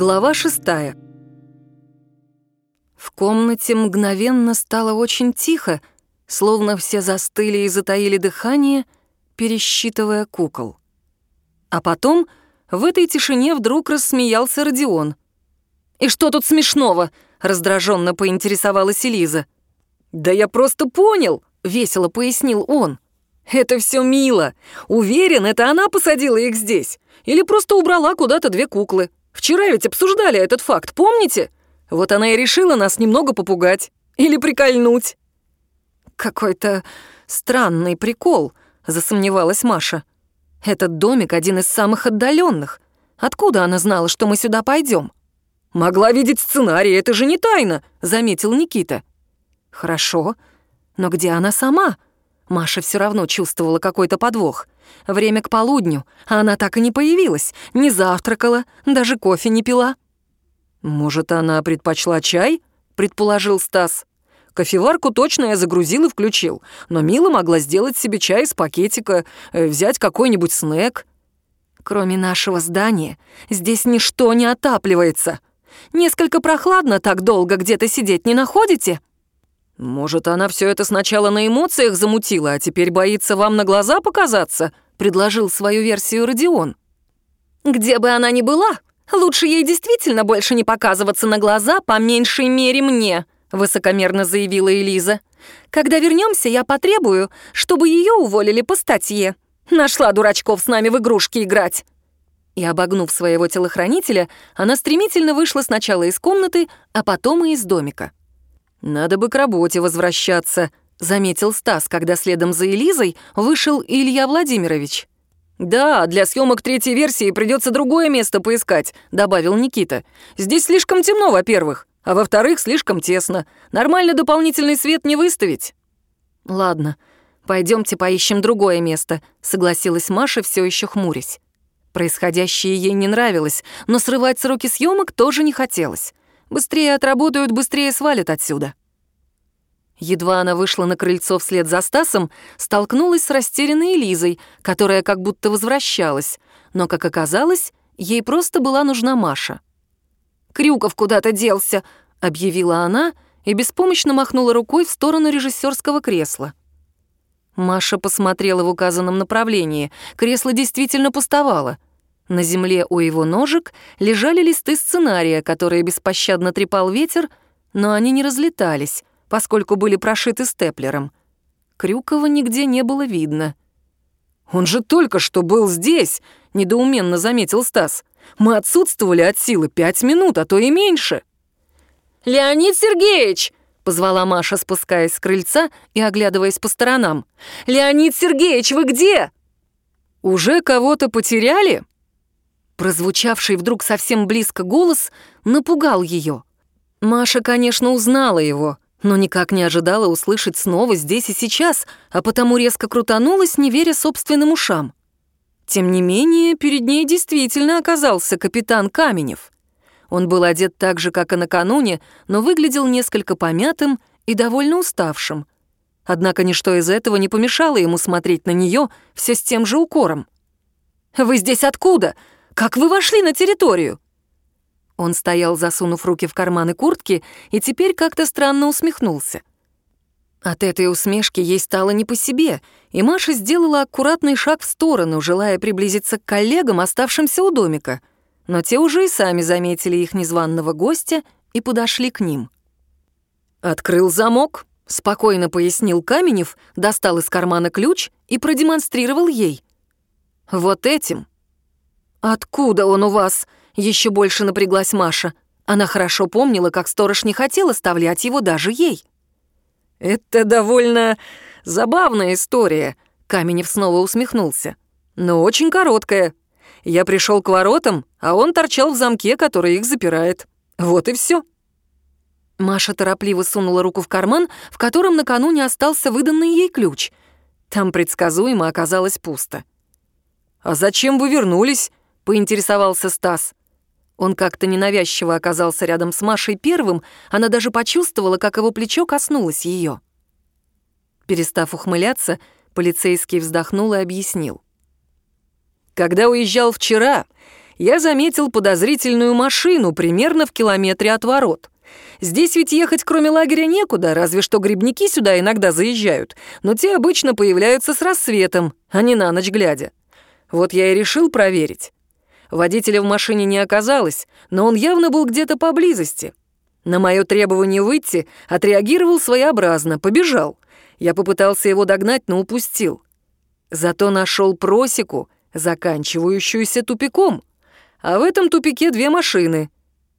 Глава шестая. В комнате мгновенно стало очень тихо, словно все застыли и затаили дыхание, пересчитывая кукол. А потом в этой тишине вдруг рассмеялся Родион. «И что тут смешного?» — раздраженно поинтересовалась Элиза. «Да я просто понял», — весело пояснил он. «Это все мило. Уверен, это она посадила их здесь. Или просто убрала куда-то две куклы. Вчера ведь обсуждали этот факт, помните? Вот она и решила нас немного попугать. Или прикольнуть». «Какой-то странный прикол», — засомневалась Маша. «Этот домик один из самых отдаленных. Откуда она знала, что мы сюда пойдем? «Могла видеть сценарий, это же не тайна», — заметил Никита. «Хорошо, но где она сама?» Маша все равно чувствовала какой-то подвох. Время к полудню, а она так и не появилась, не завтракала, даже кофе не пила. «Может, она предпочла чай?» — предположил Стас. Кофеварку точно я загрузил и включил, но Мила могла сделать себе чай из пакетика, э, взять какой-нибудь снэк. Кроме нашего здания, здесь ничто не отапливается. Несколько прохладно так долго где-то сидеть не находите?» «Может, она все это сначала на эмоциях замутила, а теперь боится вам на глаза показаться?» — предложил свою версию Родион. «Где бы она ни была, лучше ей действительно больше не показываться на глаза, по меньшей мере мне», — высокомерно заявила Элиза. «Когда вернемся, я потребую, чтобы ее уволили по статье. Нашла дурачков с нами в игрушки играть». И, обогнув своего телохранителя, она стремительно вышла сначала из комнаты, а потом и из домика. «Надо бы к работе возвращаться», — заметил Стас, когда следом за Элизой вышел Илья Владимирович. «Да, для съемок третьей версии придется другое место поискать», — добавил Никита. «Здесь слишком темно, во-первых, а во-вторых, слишком тесно. Нормально дополнительный свет не выставить». «Ладно, пойдемте поищем другое место», — согласилась Маша, все еще хмурясь. Происходящее ей не нравилось, но срывать сроки съемок тоже не хотелось. Быстрее отработают, быстрее свалят отсюда. Едва она вышла на крыльцо вслед за Стасом, столкнулась с растерянной Лизой, которая как будто возвращалась, но, как оказалось, ей просто была нужна Маша. «Крюков куда-то делся», — объявила она и беспомощно махнула рукой в сторону режиссерского кресла. Маша посмотрела в указанном направлении. Кресло действительно пустовало — на земле у его ножек лежали листы сценария, которые беспощадно трепал ветер, но они не разлетались, поскольку были прошиты степлером. Крюкова нигде не было видно. «Он же только что был здесь!» — недоуменно заметил Стас. «Мы отсутствовали от силы пять минут, а то и меньше». «Леонид Сергеевич!» — позвала Маша, спускаясь с крыльца и оглядываясь по сторонам. «Леонид Сергеевич, вы где?» «Уже кого-то потеряли?» Прозвучавший вдруг совсем близко голос напугал ее. Маша, конечно, узнала его, но никак не ожидала услышать снова здесь и сейчас, а потому резко крутанулась, не веря собственным ушам. Тем не менее, перед ней действительно оказался капитан Каменев. Он был одет так же, как и накануне, но выглядел несколько помятым и довольно уставшим. Однако ничто из этого не помешало ему смотреть на нее все с тем же укором. «Вы здесь откуда? Как вы вошли на территорию?» Он стоял, засунув руки в карманы куртки, и теперь как-то странно усмехнулся. От этой усмешки ей стало не по себе, и Маша сделала аккуратный шаг в сторону, желая приблизиться к коллегам, оставшимся у домика. Но те уже и сами заметили их незваного гостя и подошли к ним. «Открыл замок», — спокойно пояснил Каменев, достал из кармана ключ и продемонстрировал ей. «Вот этим «Откуда он у вас?» — еще больше напряглась Маша. Она хорошо помнила, как сторож не хотел оставлять его даже ей. «Это довольно забавная история», — Каменев снова усмехнулся. «Но очень короткая. Я пришел к воротам, а он торчал в замке, который их запирает. Вот и все. Маша торопливо сунула руку в карман, в котором накануне остался выданный ей ключ. Там предсказуемо оказалось пусто. «А зачем вы вернулись?» — поинтересовался Стас. Он как-то ненавязчиво оказался рядом с Машей первым, она даже почувствовала, как его плечо коснулось ее. Перестав ухмыляться, полицейский вздохнул и объяснил. «Когда уезжал вчера, я заметил подозрительную машину примерно в километре от ворот. Здесь ведь ехать кроме лагеря некуда, разве что грибники сюда иногда заезжают, но те обычно появляются с рассветом, а не на ночь глядя. Вот я и решил проверить. Водителя в машине не оказалось, но он явно был где-то поблизости. На мое требование выйти отреагировал своеобразно, побежал. Я попытался его догнать, но упустил. Зато нашел просеку, заканчивающуюся тупиком. А в этом тупике две машины,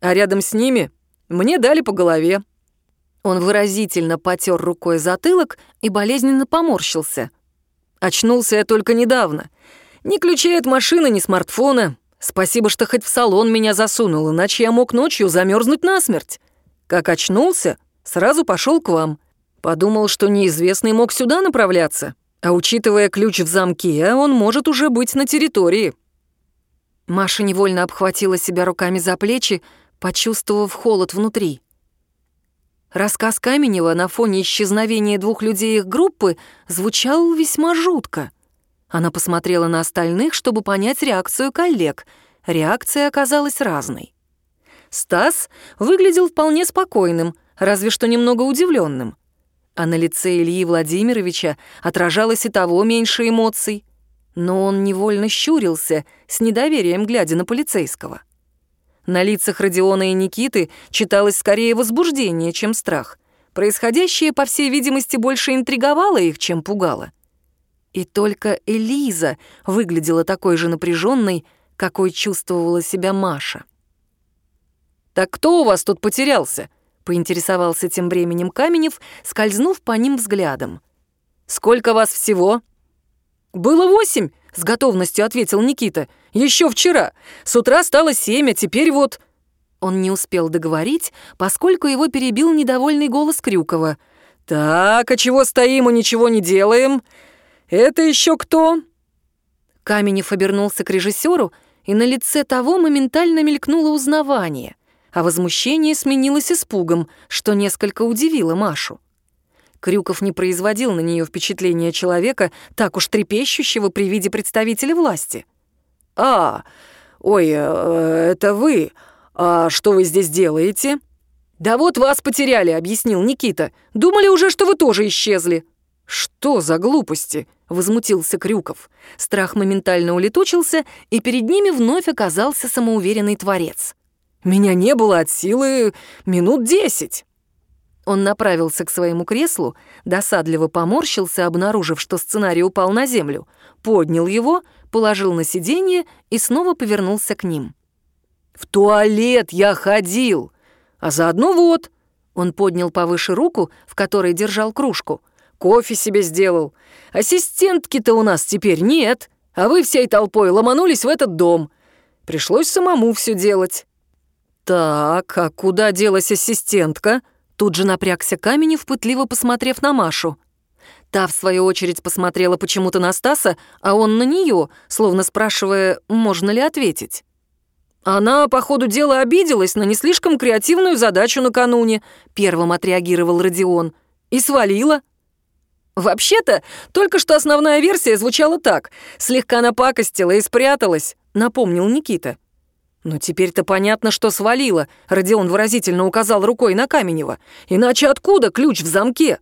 а рядом с ними мне дали по голове. Он выразительно потер рукой затылок и болезненно поморщился. Очнулся я только недавно. Ни ключей от машины, ни смартфона. Спасибо, что хоть в салон меня засунул, иначе я мог ночью замерзнуть насмерть. Как очнулся, сразу пошел к вам. Подумал, что неизвестный мог сюда направляться, а учитывая ключ в замке, он может уже быть на территории. Маша невольно обхватила себя руками за плечи, почувствовав холод внутри. Рассказ Каменева на фоне исчезновения двух людей их группы звучал весьма жутко. Она посмотрела на остальных, чтобы понять реакцию коллег. Реакция оказалась разной. Стас выглядел вполне спокойным, разве что немного удивленным. А на лице Ильи Владимировича отражалось и того меньше эмоций но он невольно щурился, с недоверием глядя на полицейского. На лицах Родиона и Никиты читалось скорее возбуждение, чем страх. Происходящее, по всей видимости, больше интриговало их, чем пугало. И только Элиза выглядела такой же напряженной, какой чувствовала себя Маша. «Так кто у вас тут потерялся?» — поинтересовался тем временем Каменев, скользнув по ним взглядом. «Сколько вас всего?» «Было восемь», — с готовностью ответил Никита. «Еще вчера. С утра стало семь, а теперь вот...» Он не успел договорить, поскольку его перебил недовольный голос Крюкова. «Так, а чего стоим и ничего не делаем? Это еще кто?» Каменев обернулся к режиссеру, и на лице того моментально мелькнуло узнавание, а возмущение сменилось испугом, что несколько удивило Машу. Крюков не производил на нее впечатления человека, так уж трепещущего при виде представителя власти. «А, ой, э, это вы. А что вы здесь делаете?» «Да вот вас потеряли», — объяснил Никита. «Думали уже, что вы тоже исчезли». «Что за глупости?» — возмутился Крюков. Страх моментально улетучился, и перед ними вновь оказался самоуверенный творец. «Меня не было от силы минут десять». Он направился к своему креслу, досадливо поморщился, обнаружив, что сценарий упал на землю, поднял его, положил на сиденье и снова повернулся к ним. «В туалет я ходил, а заодно вот...» Он поднял повыше руку, в которой держал кружку. «Кофе себе сделал. Ассистентки-то у нас теперь нет, а вы всей толпой ломанулись в этот дом. Пришлось самому все делать». «Так, а куда делась ассистентка?» Тут же напрягся Каменев, пытливо посмотрев на Машу. Та, в свою очередь, посмотрела почему-то на Стаса, а он на нее, словно спрашивая, можно ли ответить. «Она, по ходу дела, обиделась на не слишком креативную задачу накануне», — первым отреагировал Родион. «И свалила». «Вообще-то, только что основная версия звучала так. Слегка напакостила и спряталась», — напомнил Никита. «Но теперь-то понятно, что свалила», — Родион выразительно указал рукой на Каменева. «Иначе откуда ключ в замке?»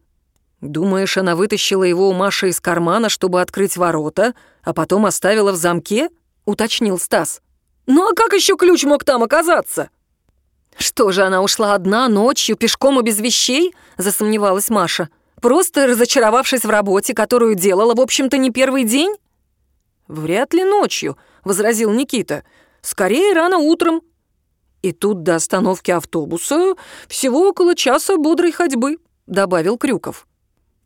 «Думаешь, она вытащила его у Маши из кармана, чтобы открыть ворота, а потом оставила в замке?» — уточнил Стас. «Ну а как еще ключ мог там оказаться?» «Что же, она ушла одна, ночью, пешком и без вещей?» — засомневалась Маша. «Просто разочаровавшись в работе, которую делала, в общем-то, не первый день?» «Вряд ли ночью», — возразил Никита. Скорее рано утром. И тут до остановки автобуса всего около часа бодрой ходьбы, добавил Крюков.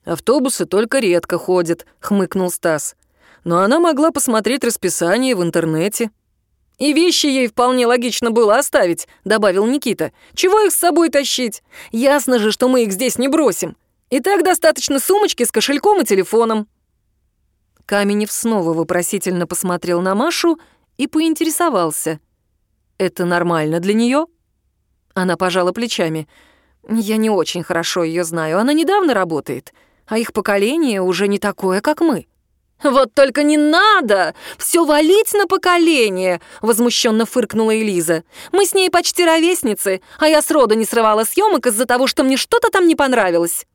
Автобусы только редко ходят, хмыкнул Стас. Но она могла посмотреть расписание в интернете. «И вещи ей вполне логично было оставить», — добавил Никита. «Чего их с собой тащить? Ясно же, что мы их здесь не бросим. И так достаточно сумочки с кошельком и телефоном». Каменев снова вопросительно посмотрел на Машу и поинтересовался. «Это нормально для нее? Она пожала плечами. «Я не очень хорошо ее знаю. Она недавно работает, а их поколение уже не такое, как мы». «Вот только не надо! Все валить на поколение!» — возмущенно фыркнула Элиза. «Мы с ней почти ровесницы, а я сроду не срывала съемок из-за того, что мне что-то там не понравилось».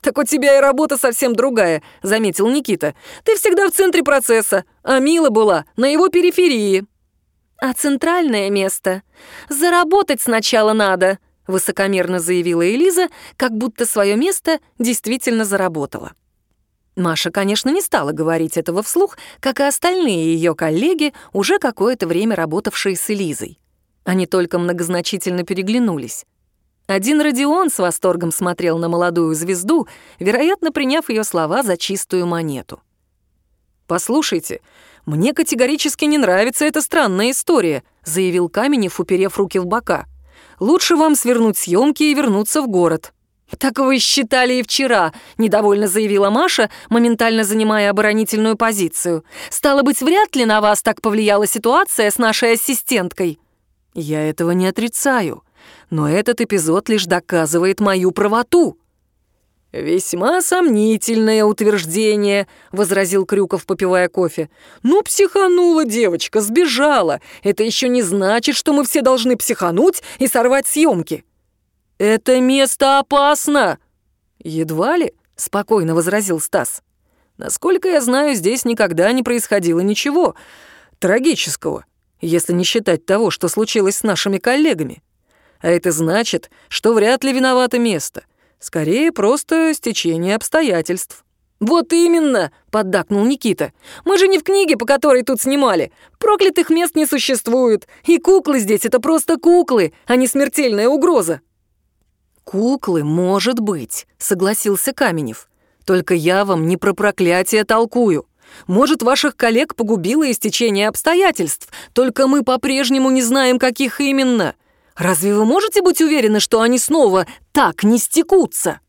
«Так у тебя и работа совсем другая», — заметил Никита. «Ты всегда в центре процесса, а Мила была на его периферии». «А центральное место? Заработать сначала надо», — высокомерно заявила Элиза, как будто свое место действительно заработала. Маша, конечно, не стала говорить этого вслух, как и остальные ее коллеги, уже какое-то время работавшие с Элизой. Они только многозначительно переглянулись. Один Родион с восторгом смотрел на молодую звезду, вероятно, приняв ее слова за чистую монету. «Послушайте, мне категорически не нравится эта странная история», заявил Каменев, уперев руки в бока. «Лучше вам свернуть съемки и вернуться в город». «Так вы считали и вчера», — недовольно заявила Маша, моментально занимая оборонительную позицию. «Стало быть, вряд ли на вас так повлияла ситуация с нашей ассистенткой». «Я этого не отрицаю, но этот эпизод лишь доказывает мою правоту». «Весьма сомнительное утверждение», — возразил Крюков, попивая кофе. «Ну, психанула девочка, сбежала. Это еще не значит, что мы все должны психануть и сорвать съемки. «Это место опасно!» «Едва ли», — спокойно возразил Стас. «Насколько я знаю, здесь никогда не происходило ничего трагического, если не считать того, что случилось с нашими коллегами. А это значит, что вряд ли виновато место. Скорее, просто стечение обстоятельств». «Вот именно!» — поддакнул Никита. «Мы же не в книге, по которой тут снимали. Проклятых мест не существует. И куклы здесь — это просто куклы, а не смертельная угроза». «Куклы, может быть», — согласился Каменев. «Только я вам не про проклятие толкую. Может, ваших коллег погубило истечение обстоятельств, только мы по-прежнему не знаем, каких именно. Разве вы можете быть уверены, что они снова так не стекутся?»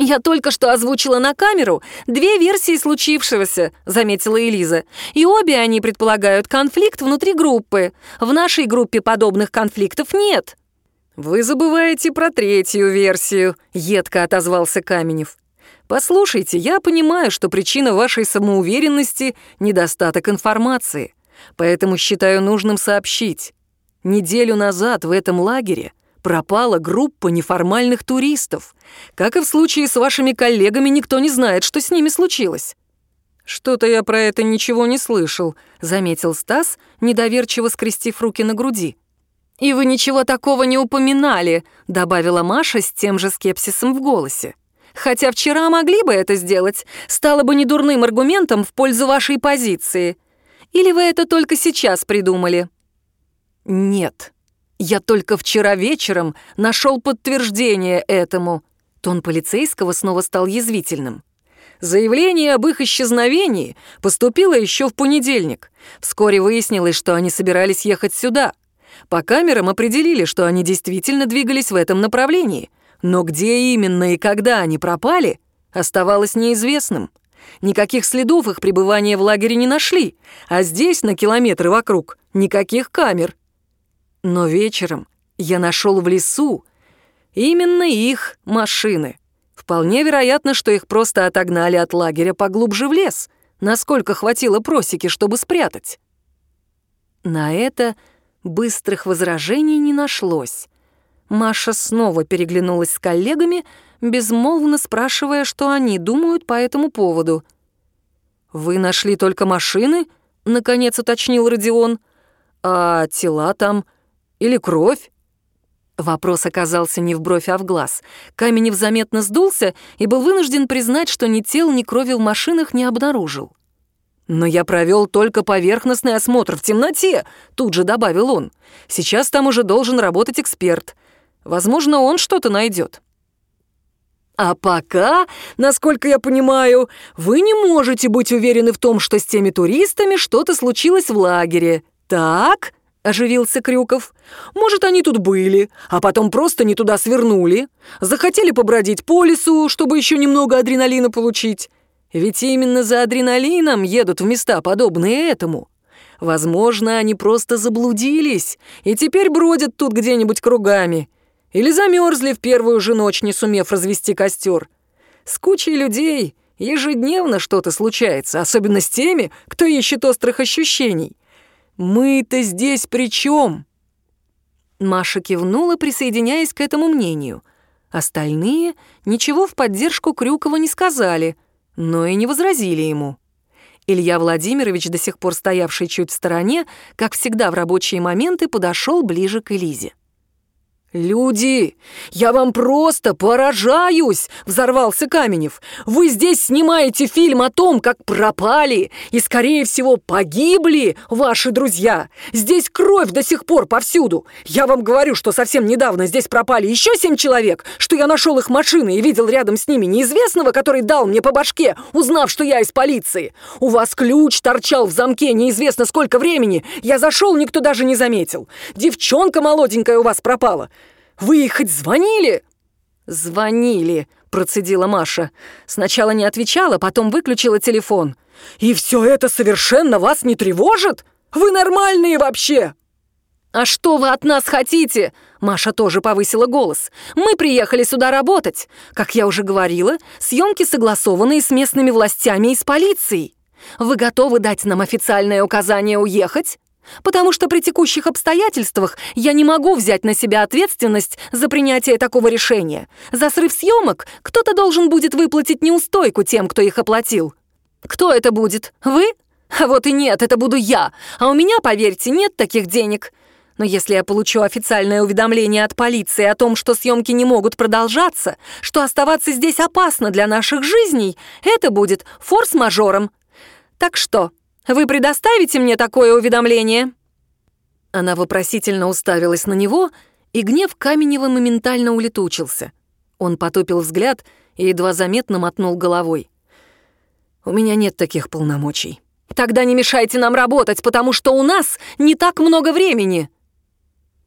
«Я только что озвучила на камеру две версии случившегося», — заметила Элиза. «И обе они предполагают конфликт внутри группы. В нашей группе подобных конфликтов нет». «Вы забываете про третью версию», — едко отозвался Каменев. «Послушайте, я понимаю, что причина вашей самоуверенности — недостаток информации, поэтому считаю нужным сообщить. Неделю назад в этом лагере пропала группа неформальных туристов. Как и в случае с вашими коллегами, никто не знает, что с ними случилось». «Что-то я про это ничего не слышал», — заметил Стас, недоверчиво скрестив руки на груди. «И вы ничего такого не упоминали», — добавила Маша с тем же скепсисом в голосе. «Хотя вчера могли бы это сделать, стало бы недурным аргументом в пользу вашей позиции. Или вы это только сейчас придумали?» «Нет, я только вчера вечером нашел подтверждение этому». Тон полицейского снова стал язвительным. Заявление об их исчезновении поступило еще в понедельник. Вскоре выяснилось, что они собирались ехать сюда — по камерам определили, что они действительно двигались в этом направлении. Но где именно и когда они пропали, оставалось неизвестным. Никаких следов их пребывания в лагере не нашли, а здесь, на километры вокруг, никаких камер. Но вечером я нашел в лесу именно их машины. Вполне вероятно, что их просто отогнали от лагеря поглубже в лес, насколько хватило просеки, чтобы спрятать. На это Быстрых возражений не нашлось. Маша снова переглянулась с коллегами, безмолвно спрашивая, что они думают по этому поводу. «Вы нашли только машины?» — наконец уточнил Родион. «А тела там? Или кровь?» Вопрос оказался не в бровь, а в глаз. Каменев заметно сдулся и был вынужден признать, что ни тел, ни крови в машинах не обнаружил. «Но я провел только поверхностный осмотр в темноте», — тут же добавил он. «Сейчас там уже должен работать эксперт. Возможно, он что-то найдет». «А пока, насколько я понимаю, вы не можете быть уверены в том, что с теми туристами что-то случилось в лагере. Так?» — оживился Крюков. «Может, они тут были, а потом просто не туда свернули. Захотели побродить по лесу, чтобы еще немного адреналина получить. Ведь именно за адреналином едут в места, подобные этому. Возможно, они просто заблудились и теперь бродят тут где-нибудь кругами. Или замерзли в первую же ночь, не сумев развести костер. С кучей людей Ежедневно что-то случается, особенно с теми, кто ищет острых ощущений. Мы-то здесь при чем? Маша кивнула, присоединяясь к этому мнению. Остальные ничего в поддержку Крюкова не сказали, но и не возразили ему. Илья Владимирович, до сих пор стоявший чуть в стороне, как всегда в рабочие моменты, подошел ближе к Элизе. «Люди, я вам просто поражаюсь!» — взорвался Каменев. «Вы здесь снимаете фильм о том, как пропали и, скорее всего, погибли ваши друзья. Здесь кровь до сих пор повсюду. Я вам говорю, что совсем недавно здесь пропали еще семь человек, что я нашел их машины и видел рядом с ними неизвестного, который дал мне по башке, узнав, что я из полиции. У вас ключ торчал в замке неизвестно сколько времени. Я зашел, никто даже не заметил. Девчонка молоденькая у вас пропала». Вы ей хоть звонили?» «Звонили», — процедила Маша. Сначала не отвечала, потом выключила телефон. «И все это совершенно вас не тревожит? Вы нормальные вообще!» «А что вы от нас хотите?» Маша тоже повысила голос. «Мы приехали сюда работать. Как я уже говорила, съемки согласованы с местными властями и с полицией. Вы готовы дать нам официальное указание уехать? Потому что при текущих обстоятельствах я не могу взять на себя ответственность за принятие такого решения. За срыв съемок кто-то должен будет выплатить неустойку тем, кто их оплатил. Кто это будет? Вы? А вот и нет, это буду я. А у меня, поверьте, нет таких денег. Но если я получу официальное уведомление от полиции о том, что съемки не могут продолжаться, что оставаться здесь опасно для наших жизней, это будет форс-мажором. Так что, вы предоставите мне такое уведомление?» Она вопросительно уставилась на него, и гнев Каменева моментально улетучился. Он потупил взгляд и едва заметно мотнул головой. «У меня нет таких полномочий». «Тогда не мешайте нам работать, потому что у нас не так много времени».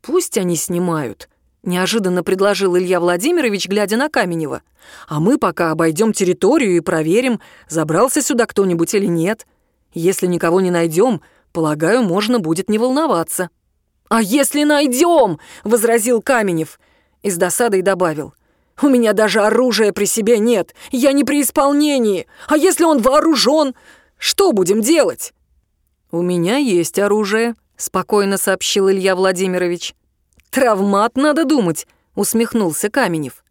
«Пусть они снимают», — неожиданно предложил Илья Владимирович, глядя на Каменева. «А мы пока обойдем территорию и проверим, забрался сюда кто-нибудь или нет. Если никого не найдем, полагаю, можно будет не волноваться». «А если найдем?» — возразил Каменев. И с досадой добавил. «У меня даже оружия при себе нет. Я не при исполнении. А если он вооружен? Что будем делать?» «У меня есть оружие», — спокойно сообщил Илья Владимирович. «Травмат, надо думать», — усмехнулся Каменев.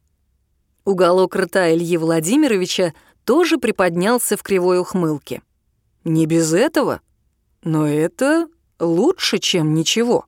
Уголок рта Ильи Владимировича тоже приподнялся в кривой ухмылке. Не без этого, но это лучше, чем ничего.